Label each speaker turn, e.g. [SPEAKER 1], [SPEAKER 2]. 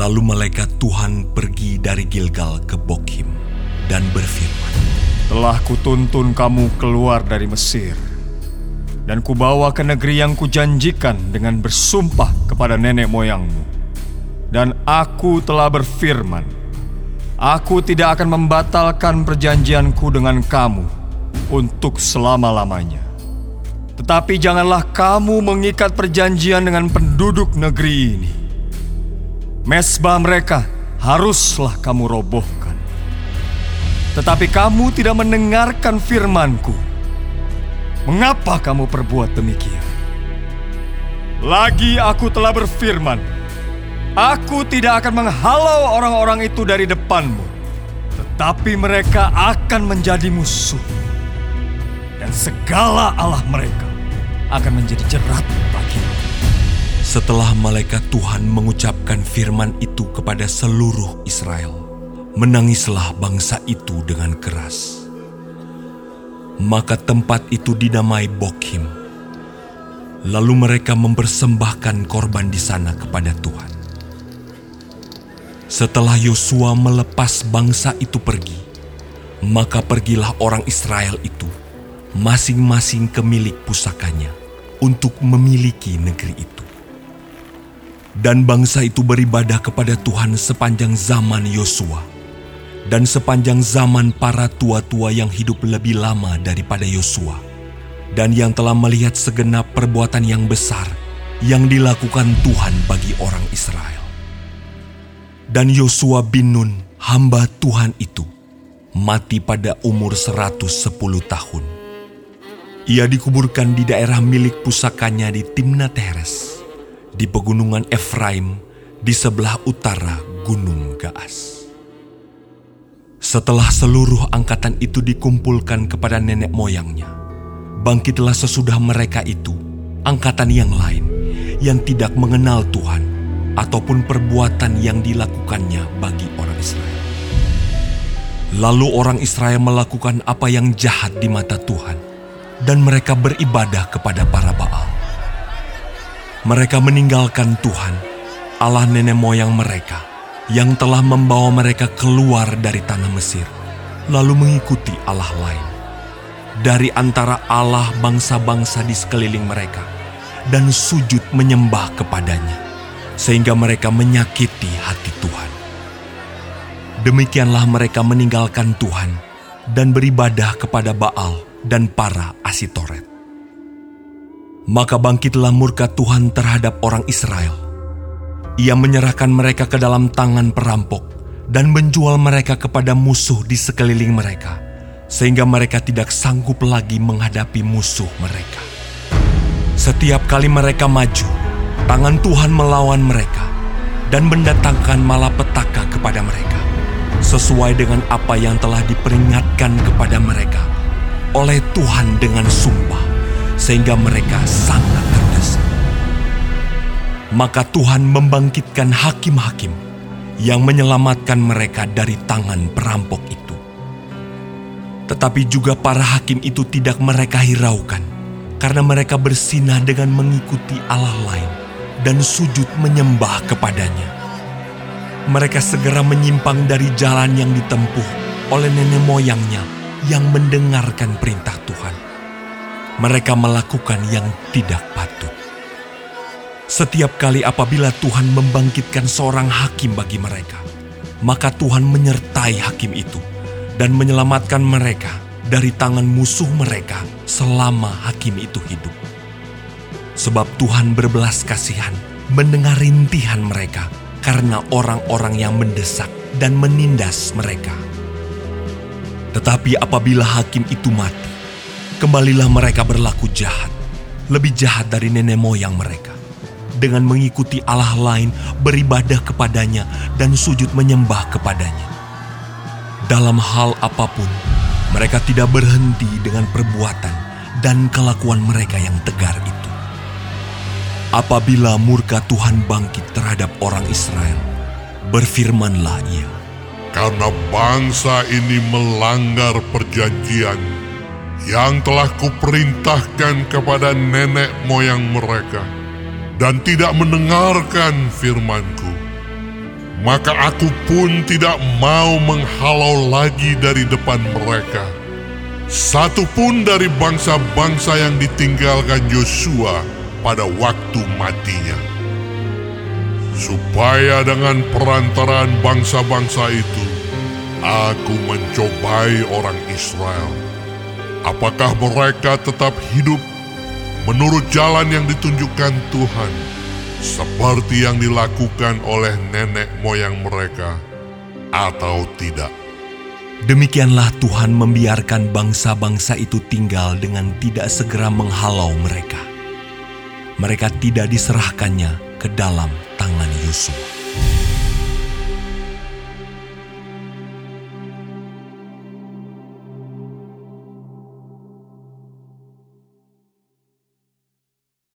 [SPEAKER 1] Lalu malaikat Tuhan pergi dari Gilgal ke Bokim dan berfirman,
[SPEAKER 2] Telah kutuntun kamu keluar dari Mesir, dan kubawa ke negeri yang kujanjikan dengan bersumpah kepada nenek moyangmu. Dan aku telah berfirman, Aku tidak akan membatalkan perjanjianku dengan kamu untuk selama-lamanya. Tetapi janganlah kamu mengikat perjanjian dengan penduduk negeri ini Mesbah mereka haruslah kamu robohkan. Tetapi kamu tidak mendengarkan firmanku. Mengapa kamu perbuat demikian? Lagi aku telah berfirman, aku tidak akan menghalau orang-orang itu dari depanmu, tetapi mereka akan menjadi musuh. Dan segala Allah mereka akan menjadi jerat.
[SPEAKER 1] Setelah malaikat Tuhan mengucapkan firman itu kepada seluruh Israel, menangislah bangsa itu dengan keras. Maka tempat itu dinamai Bokhim. Lalu mereka mempersembahkan korban di sana kepada Tuhan. Setelah Yosua melepas bangsa itu pergi, maka pergilah orang Israel itu masing-masing ke milik pusakanya untuk memiliki negeri itu. Dan bangsa itu beribadah kepada Tuhan sepanjang zaman Yosua dan sepanjang zaman para tua-tua yang hidup lebih lama daripada Yosua dan yang telah melihat segenap perbuatan yang besar yang dilakukan Tuhan bagi orang Israel. Dan Yosua bin Nun, hamba Tuhan itu, mati pada umur 110 tahun. Ia dikuburkan di daerah milik pusakanya di Timnat Heres di pegunungan Efraim di sebelah utara Gunung Gaas. Setelah seluruh angkatan itu dikumpulkan kepada nenek moyangnya, bangkitlah sesudah mereka itu angkatan yang lain yang tidak mengenal Tuhan ataupun perbuatan yang dilakukannya bagi orang Israel. Lalu orang Israel melakukan apa yang jahat di mata Tuhan, dan mereka beribadah kepada para Baal mereka meninggalkan Tuhan, Allah nenek moyang mereka, yang telah membawa mereka keluar dari tanah Mesir, lalu mengikuti Allah lain. Dari antara Allah bangsa-bangsa di sekeliling mereka, dan sujud menyembah kepadanya, sehingga mereka menyakiti hati Tuhan. Demikianlah mereka meninggalkan Tuhan dan beribadah kepada Baal dan para Asitoret. Maka bangkitlah murka Tuhan terhadap orang Israel. Ia menyerahkan mereka ke dalam tangan perampok dan menjual mereka kepada musuh di sekeliling mereka, sehingga mereka tidak sanggup lagi menghadapi musuh mereka. Setiap kali mereka maju, tangan Tuhan melawan mereka dan mendatangkan malapetaka kepada mereka, sesuai dengan apa yang telah diperingatkan kepada mereka oleh Tuhan dengan sumpah sehingga mereka sangat terdesak. Maka Tuhan membangkitkan hakim-hakim yang menyelamatkan mereka dari tangan perampok itu. Tetapi juga para hakim itu tidak mereka hiraukan, karena mereka bersinah dengan mengikuti Allah lain dan sujud menyembah kepadanya. Mereka segera menyimpang dari jalan yang ditempuh oleh nenek moyangnya yang mendengarkan perintah Tuhan mereka melakukan yang tidak patut. Setiap kali apabila Tuhan membangkitkan seorang hakim bagi mereka, maka Tuhan menyertai hakim itu dan menyelamatkan mereka dari tangan musuh mereka selama hakim itu hidup. Sebab Tuhan berbelas kasihan mendengar rintihan mereka karena orang-orang yang mendesak dan menindas mereka. Tetapi apabila hakim itu mati, Kembalilah mereka berlaku jahat, lebih jahat dari nenek moyang mereka. Dengan mengikuti Allah lain, beribadah kepadanya, dan sujud menyembah kepadanya. Dalam hal apa pun, mereka tidak berhenti dengan perbuatan dan kelakuan mereka yang tegar itu. Apabila murka Tuhan bangkit terhadap orang Israel, berfirmanlah ia,
[SPEAKER 3] Karena bangsa ini melanggar perjanjian yang telah kuperintahkan kepada nenek moyang mereka dan tidak mendengarkan firmanku. maka aku pun tidak mau menghalau lagi dari depan mereka. Satu pun dari bangsa-bangsa yang ditinggalkan Yosua pada waktu matinya. Supaya dengan perantaraan bangsa-bangsa itu, aku mencobai orang Israel. Apakah mereka tetap hidup menurut jalan yang ditunjukkan Tuhan, seperti yang dilakukan oleh nenek moyang mereka, atau tidak.
[SPEAKER 1] Demikianlah Tuhan membiarkan bangsa-bangsa itu tinggal dengan tidak segera menghalau mereka. Mereka tidak diserahkannya ke dalam tangan Yosua.